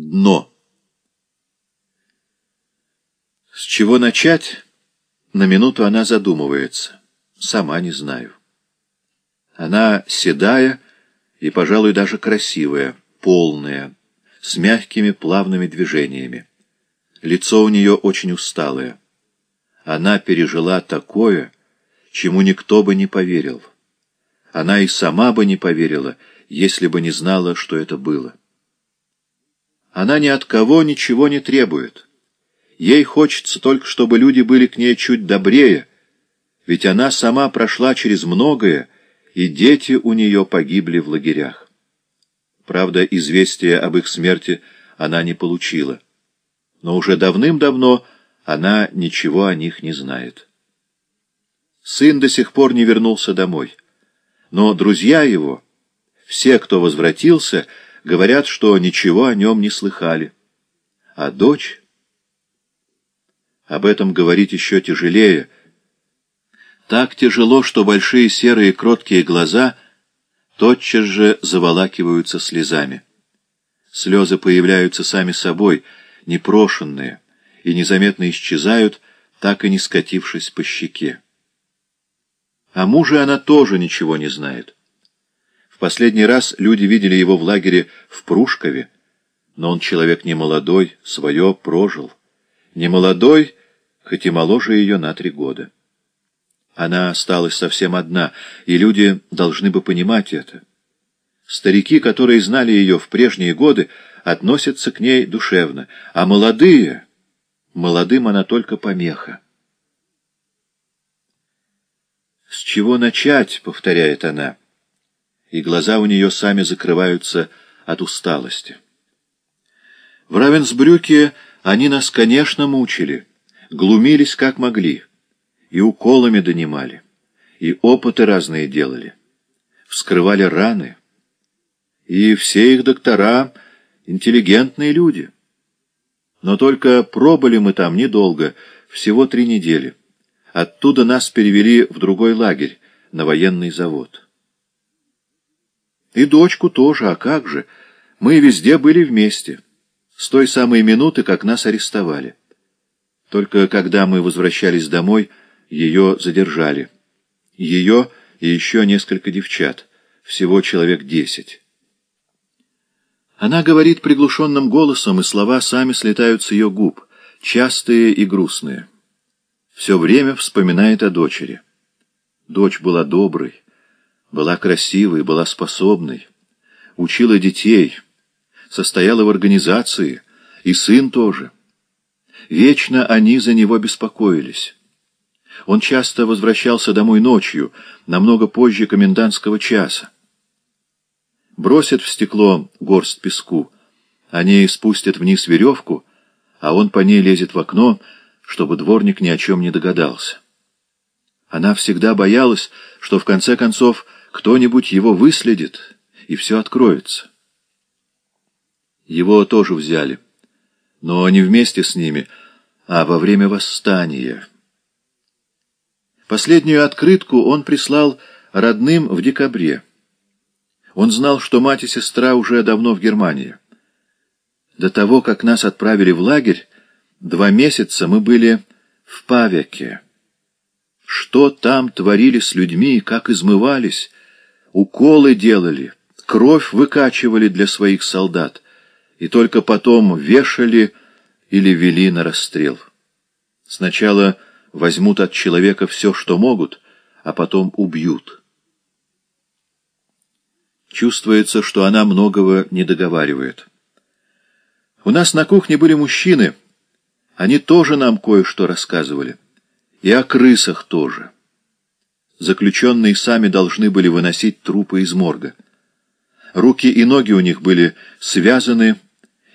Дно. С чего начать? На минуту она задумывается. Сама не знаю. Она седая и, пожалуй, даже красивая, полная, с мягкими плавными движениями. Лицо у нее очень усталое. Она пережила такое, чему никто бы не поверил. Она и сама бы не поверила, если бы не знала, что это было. Она ни от кого ничего не требует. Ей хочется только, чтобы люди были к ней чуть добрее, ведь она сама прошла через многое, и дети у нее погибли в лагерях. Правда, известия об их смерти она не получила. Но уже давным-давно она ничего о них не знает. Сын до сих пор не вернулся домой. Но друзья его, все, кто возвратился, говорят, что ничего о нем не слыхали. А дочь... Об этом говорить еще тяжелее. Так тяжело, что большие серые кроткие глаза тотчас же заволакиваются слезами. Слезы появляются сами собой, непрошенные, и незаметно исчезают, так и не скатившись по щеке. О муже она тоже ничего не знает. Последний раз люди видели его в лагере в Прушкове, но он человек не молодой, свое прожил. Не молодой, хоть и моложе ее на три года. Она осталась совсем одна, и люди должны бы понимать это. Старики, которые знали ее в прежние годы, относятся к ней душевно, а молодые... Молодым она только помеха. «С чего начать?» — повторяет она и глаза у нее сами закрываются от усталости. В Равенсбрюке они нас, конечно, мучили, глумились как могли, и уколами донимали, и опыты разные делали, вскрывали раны. И все их доктора — интеллигентные люди. Но только пробыли мы там недолго, всего три недели. Оттуда нас перевели в другой лагерь, на военный завод. И дочку тоже, а как же? Мы везде были вместе. С той самой минуты, как нас арестовали. Только когда мы возвращались домой, ее задержали. Ее и еще несколько девчат. Всего человек десять. Она говорит приглушенным голосом, и слова сами слетают с ее губ, частые и грустные. Все время вспоминает о дочери. Дочь была доброй, была красивой, была способной, учила детей, состояла в организации, и сын тоже. Вечно они за него беспокоились. Он часто возвращался домой ночью, намного позже комендантского часа. Бросят в стекло горсть песку, они спустят вниз веревку, а он по ней лезет в окно, чтобы дворник ни о чем не догадался. Она всегда боялась, что в конце концов кто-нибудь его выследит, и все откроется. Его тоже взяли, но не вместе с ними, а во время восстания. Последнюю открытку он прислал родным в декабре. Он знал, что мать и сестра уже давно в Германии. До того, как нас отправили в лагерь, два месяца мы были в Павяке. Что там творили с людьми, как измывались, уколы делали, кровь выкачивали для своих солдат, и только потом вешали или вели на расстрел. Сначала возьмут от человека все, что могут, а потом убьют. Чувствуется, что она многого не договаривает. У нас на кухне были мужчины, они тоже нам кое-что рассказывали. И о крысах тоже. Заключенные сами должны были выносить трупы из морга. Руки и ноги у них были связаны,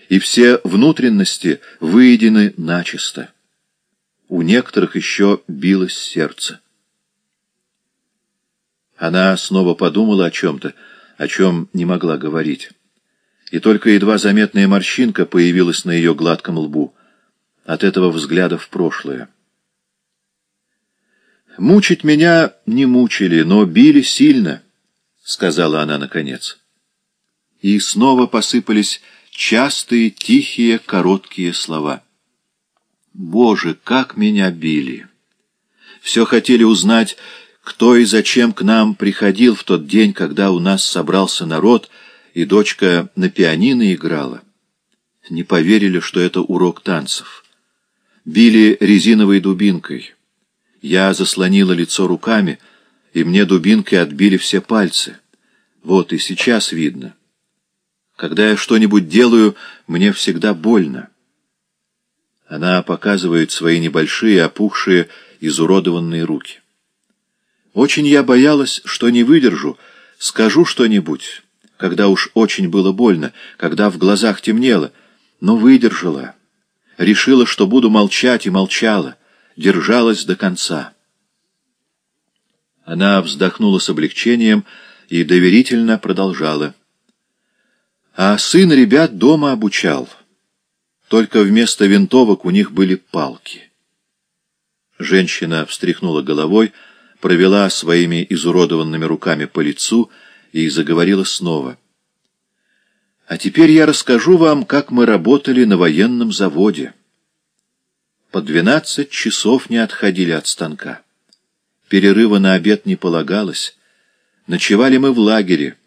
и все внутренности выедены начисто. У некоторых еще билось сердце. Она снова подумала о чем-то, о чем не могла говорить. И только едва заметная морщинка появилась на ее гладком лбу. От этого взгляда в прошлое. «Мучить меня не мучили, но били сильно», — сказала она наконец. И снова посыпались частые, тихие, короткие слова. «Боже, как меня били!» Все хотели узнать, кто и зачем к нам приходил в тот день, когда у нас собрался народ, и дочка на пианино играла. Не поверили, что это урок танцев. Били резиновой дубинкой. Я заслонила лицо руками, и мне дубинкой отбили все пальцы. Вот и сейчас видно. Когда я что-нибудь делаю, мне всегда больно. Она показывает свои небольшие, опухшие, изуродованные руки. Очень я боялась, что не выдержу, скажу что-нибудь, когда уж очень было больно, когда в глазах темнело, но выдержала. Решила, что буду молчать, и молчала, держалась до конца. Она вздохнула с облегчением и доверительно продолжала. А сын ребят дома обучал. Только вместо винтовок у них были палки. Женщина встряхнула головой, провела своими изуродованными руками по лицу и заговорила снова. «А теперь я расскажу вам, как мы работали на военном заводе. По двенадцать часов не отходили от станка. Перерыва на обед не полагалось. Ночевали мы в лагере.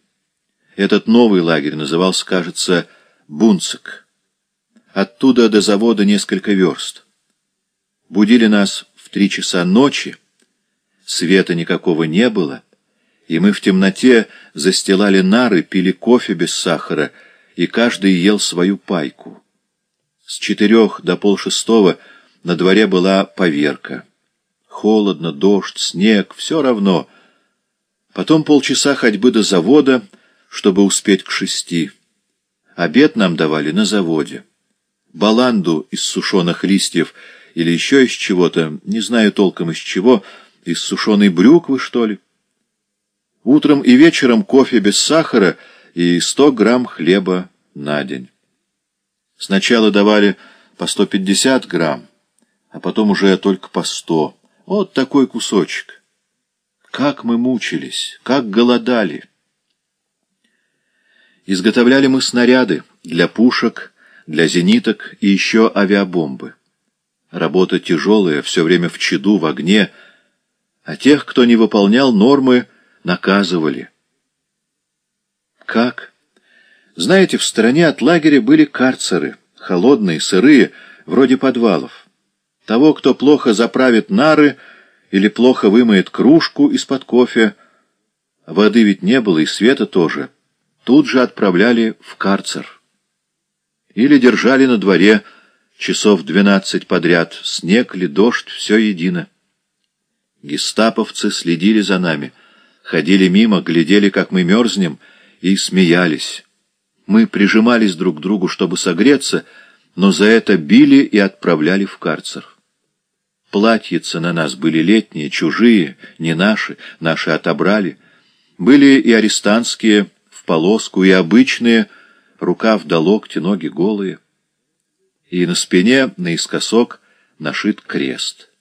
Этот новый лагерь назывался, кажется, Бунцик. Оттуда до завода несколько верст. Будили нас в три часа ночи, Света никакого не было, и мы в темноте застилали нары, пили кофе без сахара, и каждый ел свою пайку. С четырех до полшестого на дворе была поверка. Холодно, дождь, снег, все равно. Потом полчаса ходьбы до завода, чтобы успеть к шести. Обед нам давали на заводе. Баланду из сушеных листьев или еще из чего-то, не знаю толком из чего, — из сушеной брюквы, что ли? Утром и вечером кофе без сахара и сто грамм хлеба на день. Сначала давали по сто пятьдесят грамм, а потом уже только по сто. Вот такой кусочек. Как мы мучились, как голодали. Изготовляли мы снаряды для пушек, для зениток и еще авиабомбы. Работа тяжелая, все время в чаду, в огне — а тех, кто не выполнял нормы, наказывали. Как? Знаете, в стороне от лагеря были карцеры, холодные, сырые, вроде подвалов. Того, кто плохо заправит нары или плохо вымоет кружку из-под кофе, воды ведь не было и света тоже, тут же отправляли в карцер. Или держали на дворе часов двенадцать подряд, снег ли, дождь, все едино. Гестаповцы следили за нами, ходили мимо, глядели, как мы мерзнем, и смеялись. Мы прижимались друг к другу, чтобы согреться, но за это били и отправляли в карцер. Платьица на нас были летние, чужие, не наши, наши отобрали. Были и арестантские, в полоску, и обычные, рукав до локтя, ноги голые. И на спине, наискосок, нашит крест —